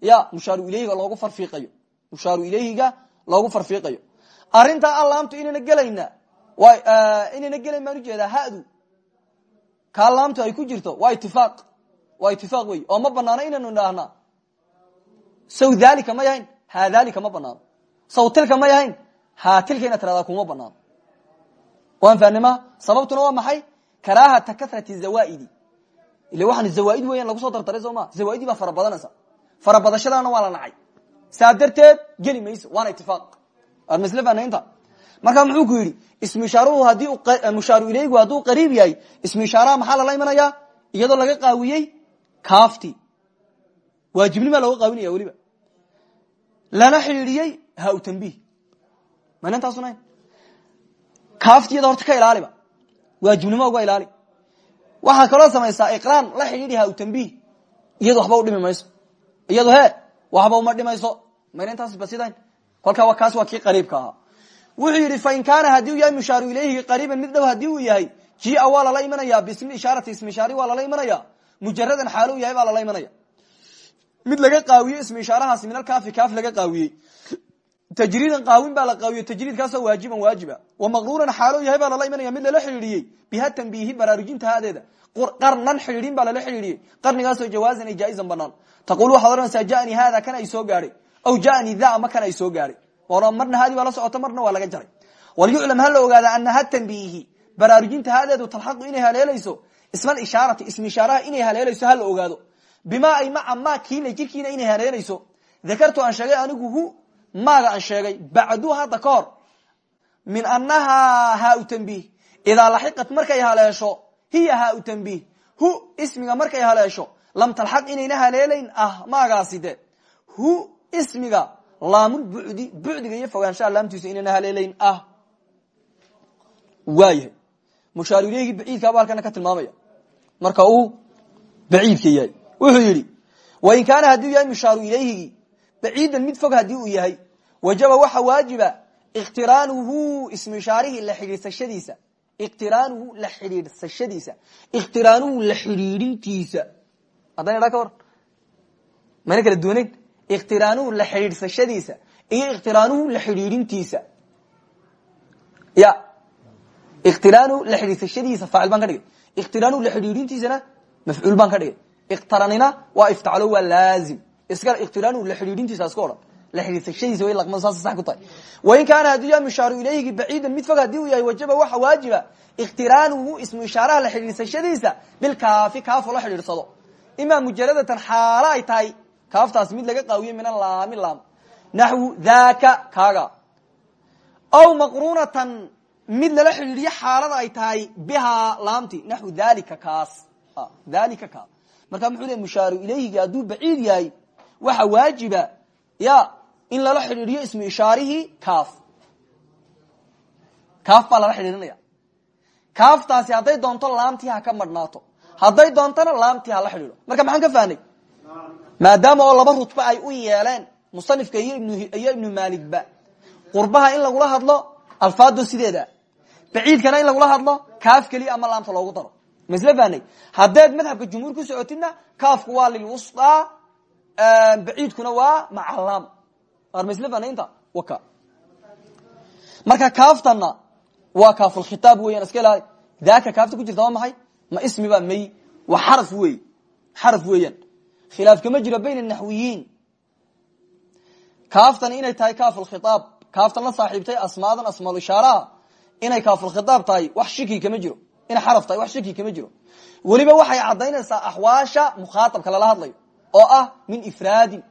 ya mushaaru ilayhiga loogu farfiiqayo. Mushaaru ilayhiga loogu farfiiqayo. Arrintaa allaamtu inayna gelayna inayna gelayn baan u jeedaa hadu. Kaa laamtu ay ku jirto waa itifaaq waa itifaaq wey oo ma banaano inaynu idhaahna saw dhalika ma yahayn ha dhalika ma banaano. Saw tilka ma yahayn ha tilka inaad tiradaa kuma banaano. Waan fahnima sababtuna waa maxay? Karaahata kasrati zawaaidi. Ila waxaan zawaaid weyan lagu soo dardaray soo ma? Zawaaidi baa fara badanaysa. Farabadashadaana waa la nacay. Saa darteed geli mayso. Waana itifaaq waad masle fahnaynta marka muxuu ku yidhi ismu ishaaruhu haddii mushaaru ilaygu hadduu qariib yahay ismu ishaaraha maxaa lala imanayaa iyadoo laga qaawiyey kaafti. Waajibnimaa looga qaawinaya weliba. Lana xidhiidhiyey ha u tanbiih. Mana intaasunayn kaaftiyada horta ka ilaaliba waajibnimo uga ilaali. Waxaa kaloo samaysaa iqraan la xidhiidhi ha u tanbiih. Iyado waxba u dhimi mayso. He waxba uma dhimayso mayna intaas basidayn kolkaa kaas waa kii qariibka ahaa. Wuxuu yidhi fain kaana haddii u yahay mushaaru ilayhi qariiban mid dhow haddii uu yahay jia waa lala imanaya bismi ishaarati ismi ishaari waa lala imanaya mujaradan xaalo u yahay baa lala imanaya. Mid laga qaawiye ismi ishaarahaasi min alkaafi kaaf laga qaawiyey. Tajriidan qaawin baa la qaawiye tajriidkaasoo waajiban waajiba. Wa maqruuran xaalo yahay baa lala imanaya mid lala xidhiidhiyey. Biha tanbiihi baraarujinta hadeeda qarnan xidhiidhin baa lala xidhiidhiyey. Qarnigaasoo jawaazan ay jaa-izan banaan. Taqul waxaad ohanaysaa jani hada kan ay soo gaadhay? Aw jani da ama kan ay soo gaadhay? Marna haadi baa socota marna waa laga jaray. Walyuclam ha la ogaada anaha tanbiihi. Baraarujinta hadeedu talxaqu inay haleelayso ismal ishaarati ismi ishaaraha inay haleelayso ha la ogaado. Bimaa ay maca maa kiina jirkiina inay haleelayso. Dakartu aan sheegay anigu hu maaga aan sheegay. Bacdu hadda ka min anahaa haau tanbiih. Idaa markay haleesho hiya haau tanbiih. Hu ismiga markay haleesho lam talxaq inayna haleelayn ah maagaasi hu ismiga laamulbucdi bucdiga iyo fogaanshaha laamtiisa inayna haleelayn ah. Waayahay. Mushaaru ileyhi baciidkaaba halkana ka tilmaamaya marka uu baciidka yahay. Wuxuu yidhi wain kaana hadduu yahay mushaaru ilayhigi baciidan mid fog haddii uu yahay wajaba waxa waajiba ikhtiraanuhu ismu ishaarihii la xidhiidsashadiisa ikhtiraanuhu la xidhiidsashadiisa ikhtiraanuhu la xidhiidhintiisa haddana idhaa ka kala duwaneyn ikhtiraanuhu la xidhiidsashadiisa iyo ikhtiraanuhu la xidhiidhintiisa ya ikhtiraanuhu la xidhiidsashadiisa faacil baan ka dhigay ikhtiraanuhu la xidhiidhintiisana mafcuul baan ka dhigay ikhtaranina waa iftaclo waa laazim iska ikhtiraanuhu la xidhiidhintiisa iska odhan la xidhiidsashadiisa way laqmada saas sax ku tahay wain kaana hadduu yahay mushaaru ilayhigi baciidan mid fog haddii uu yahay wajaba waxa waajiba ikhtiraanuhu ismu ishaaraha la xidhiidsashadiisa bilkaafi kaafo la xidhiidsado imaa mujaradatan xaalo mid lala xidhiidhiyo xaalada ay tahay bihaa laamti naxwu dalika kaas. Dalika ka. Marka muxuu le mushaaru ilayhigi hadduu baciid yahay waxa waajiba ya in lala xidhiidhiyo ismu ishaarihii kaaf. Kaaf baa lala xidhiidhinaya. Kaaftaasi hadday doonto laamtii ha ka madhnaato. Hadday doontona laamtii ha la xidhiidho. Marka maxaan ka fahnay maadaama oo laba rutba ay u yeeleen musanifka iyo ibnu maaligba qurbaha in lagula hadlo alfaado sideeda baciidkana in lagula hadlo kaaf keliya ama laamta loogu daro. Masle fahnay haddeed madhabka jumhuur ku kaafku waa lilwusطaa baciidkuna waa macalaam ar masle fahnay inta? Waka. Marka kaaftana waa kaafulkhitaab weyan iska ilaali daaka kaafta ku jirta waa maxay? Ma ismi ba may waa xaraf wey xaraf weeyaan. Khilaaf kama jiro bayn naxwiyiin. Kaaftan inay tahay kaafulkhitaab kaaftan la saaxiibtay asmaadan asmaal ishaaraha inay kaafulkhitaab tahay wax shiki kama jiro. Inay xaraf tahay wax shiki kama jiro. Weliba waxay caddaynaysaa axwaasha mukhaatabka lala hadlayo oo ah min ifraadin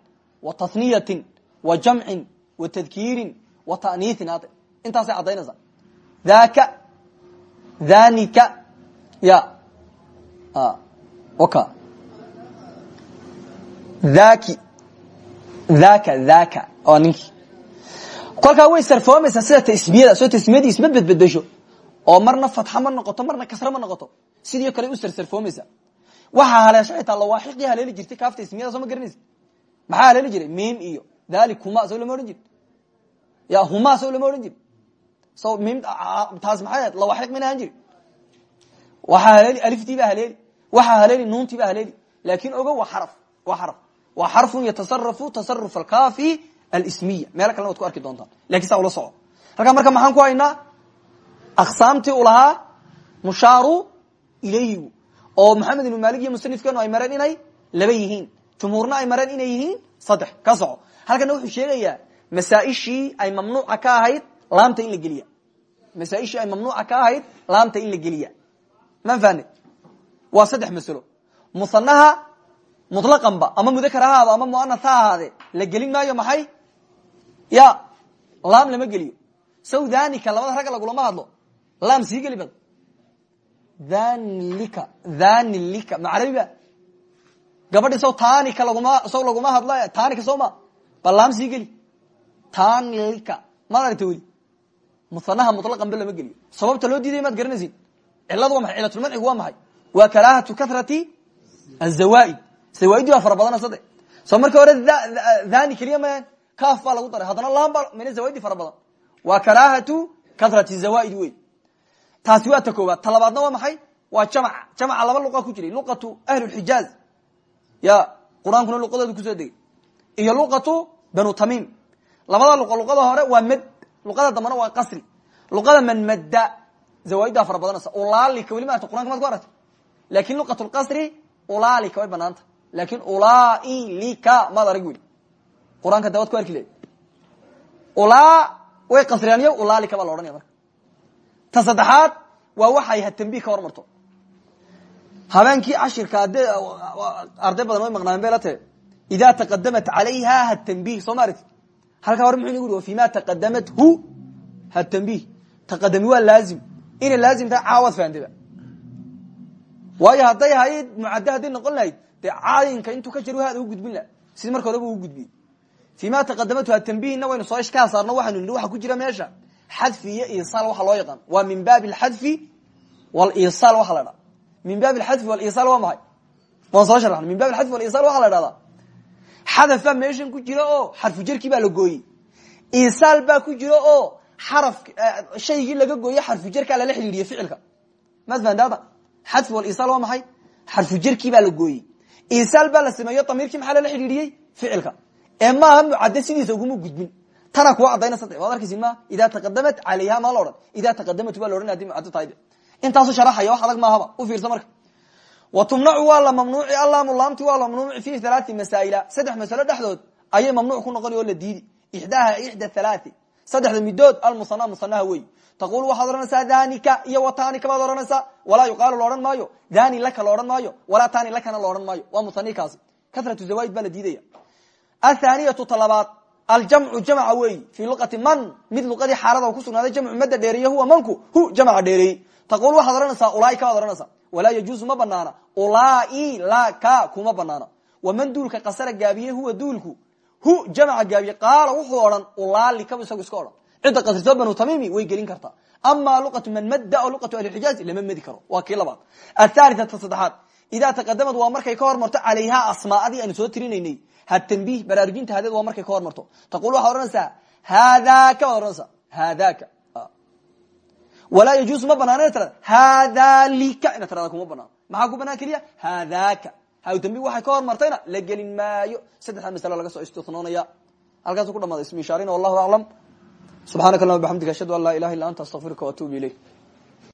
wa tahniyatin wa jamcin wa tadkiirin wa ta'niitin hade intaasay caddaynaysaa. Daka dhanika ya waka. Dhaki dhaka dhaka waa ninkii kolkaa way sarfoomaysaa sida tasmiyada soo tasmiyadii isma bedbedesho. Oo marna fatxa ma noqoto marna kasre ma noqoto sidii kale u sarsarfoomaysa waxaa haleesha xitaa lawaaxiqii haleeli jirtay kaafta ismiyada soo ma garanaysa. Maxaa haleeli jiray? Mim iyo dhalik huma soo lama odhan jiri ya huma soo lama odhan jiri so mim taas maxay lawaaxiq mina ahaan jiri. Waxaa haleeli aliftii baa haleeli. Waxaa haleeli nuuntii baa haleeli. Laakin ogo waa xaraf waa xaraf. Waa xarfun yatasarafu tasaruf alkafi alismiya. Meelo kalena waad ku arki doontaan. Lakin saa ula soco. Halkaa marka maxaan ku haynaa aqsaamtii u lahaa mushaaru ilayhigu oo maxamed ibnu malik iyo musanifkeenu ay mareen inay laba yihiin. Jumhuurna ay mareen inay yihiin saddex. Ka soco. Halkana wuxuu sheegayaa masaaishii ay mamnuuca ka ahayd laamta in la geliya. Masaaishii ay mamnuuca ka ahayd laamta in la geliya. Maan fahne waa saddex masalo. Musanaha mutlaqanba ama mudakar ha ama muanas ha ahaade la gelin maayo maxay ya laam lama geliyo. Saw dhanika labada ragga lagulama hadlo. Laam sii geli bad. Dhanilika dhanilika ma carabi ba gabadhi saw tanika laguma saw laguma hadla tanika soo ma. Ba laam sii geli. Tanilika maad aragta weli musanaha mutlaqan ba lama geliyo. Sababta loo diiday maad garanaysid. Ciladu waa maxay? Cilatulmancigu waa maxay? Waa karaahatu kathrati azawaaid zawaaidii waa fara badana sade soo marka hore dhani keliya kaaf baa lagu daray. Haddana laan baa mina zawaaidii fara badan. Waa karaahatu kathrati zawaaid wey taasi waa ta koowaad. Ta labaadna waa maxay? Waa jamc jamca laba luqa ku jiray. Luqatu ahlulxijaaz ya qur'aankuna luqadooda ku soo degay. Iyo luqatu banu tamim. Labada luqa luqada hore waa mad luqada dambana waa qasri. Luqada manmadda zawaaiddaa fara badanaysa. Ulaalika weli maarta qur'anka maad ku aragta laakiin luqat lqasri ulaalika way banaanta laakiin ulaailika maad arag weli qur'aanka de waad ku arki le ulaa way qasriyaan iyo ulaalika baa la odhanaya marka. Ta saddexaad waa waxay hatambiih ka hormarto. Habeenkii cashirka ade arday badan way maqnaayeen bay la tahe idaa taqadamat calayha hatambiih soo maaragti halkaa hore muxuu nagu uri fi ma taqadamat hu hatambiih taqadami waa laazim. Inay laazim tahay caawad fahandeba waayo hadday hayd mucadde hadday noqon lahayd dee caayinka intuu ka jir hada u gudbin laha sidii marka horeba u gudbiyey fi ma taqadamatu hatambiihna waynu soo ishkaal saarno waxaynu nihi waxa ku jira meesha xadfi iyo isaal waxa loo yaqaan waa min baabi alxadfi walisaal waxa la dhaa min baabi alxadfi walisaal waa maxay waan soo sharxnay min babi alxadfi walisaal waxa la dhahdaa xadafbaa meeshan ku jira oo xarfu jerkii baa la gooyey isaal baa ku jira oo xaraf shaygii laga gooye xarfu jerkaa lala xidhiiriye ficilka maad fahantaada xadfi walisaal waa maxay xarfu jerkii baa la gooyey isaal baa la sameeyo damiirkii maxaa lala ee maaha mucadde sidiisa uguma gudbin. Tana kuwa cadaynaysa waad arkaysi ma idaa taqadamat calayha maa la odhan? Idaa taqadamatu baa la odhan haddii mucaddo tahay intaasu sharaxaya wax adag maahaba u fiirsa marka. Wa tumnacu waa la mamnuuci allaamu laamti waa la mamnuuci fi halaati masaa'ila. Saddex masalo dhexdood ayay mamnuuc ku noqoni oo la diidi. Ixdaaha ixda halaati saddexda midood almusana musanaha wey taqul waxaad odhanaysaa danika iyo watanika baad odhanaysaa. Walaa yuqaalu laodhan maayo. Dani laka laodhan maayo. Walaa tani lakana laodhan maayo. Waa musanikaasi kasratu zawaaid baa la diidaya athaniyatu talabaad aljamcu jamca weyi fii luqati man. Mid luqadii xaalada ku sugnaaday jamcu mada dheereeye huwa manku hu jamca dheereeyey taqul waxaad odhanaysaa ulaaika baad odhanaysaa walaa yajuusu ma banaana ulai laka kuma banaana waman duulka qasara gaabiye huwa duulku. Hu jamca gaabiye. Qaala wuxuu odhan ulaalikaba isagu iska odhan. Cidda qasrtoo banu tamimi way gelin kartaa ama luqatu man madda o luqatu ahlixijaaz lama medi karo. Waa kii labaad. Athalitata saddexaad idaa taqadamad waa markay ka hormarto calayha asmaadii aynu soo tirinaynay hatanbiih baraarujinta hadeed waa markay ka hormarto. Taqul waxaad odhanaysaa haadaka baad odhanaysaa haadaka walaa yajuusu ma banaana ina tirada haadalika ina tirada kuma banaano maxaa ku banaan keliya? Haadaka hawtanbiih waxay ka hormartayna la gelin maayo. Saddexda masalo laga soo istinoonaya halkaasu ku dhamaada ismi ishaarina wallahu aclam subxaanaka allahuma bxamdika ashhadu an laa ilaha illa anta astaqfiruka waatuubu ilayk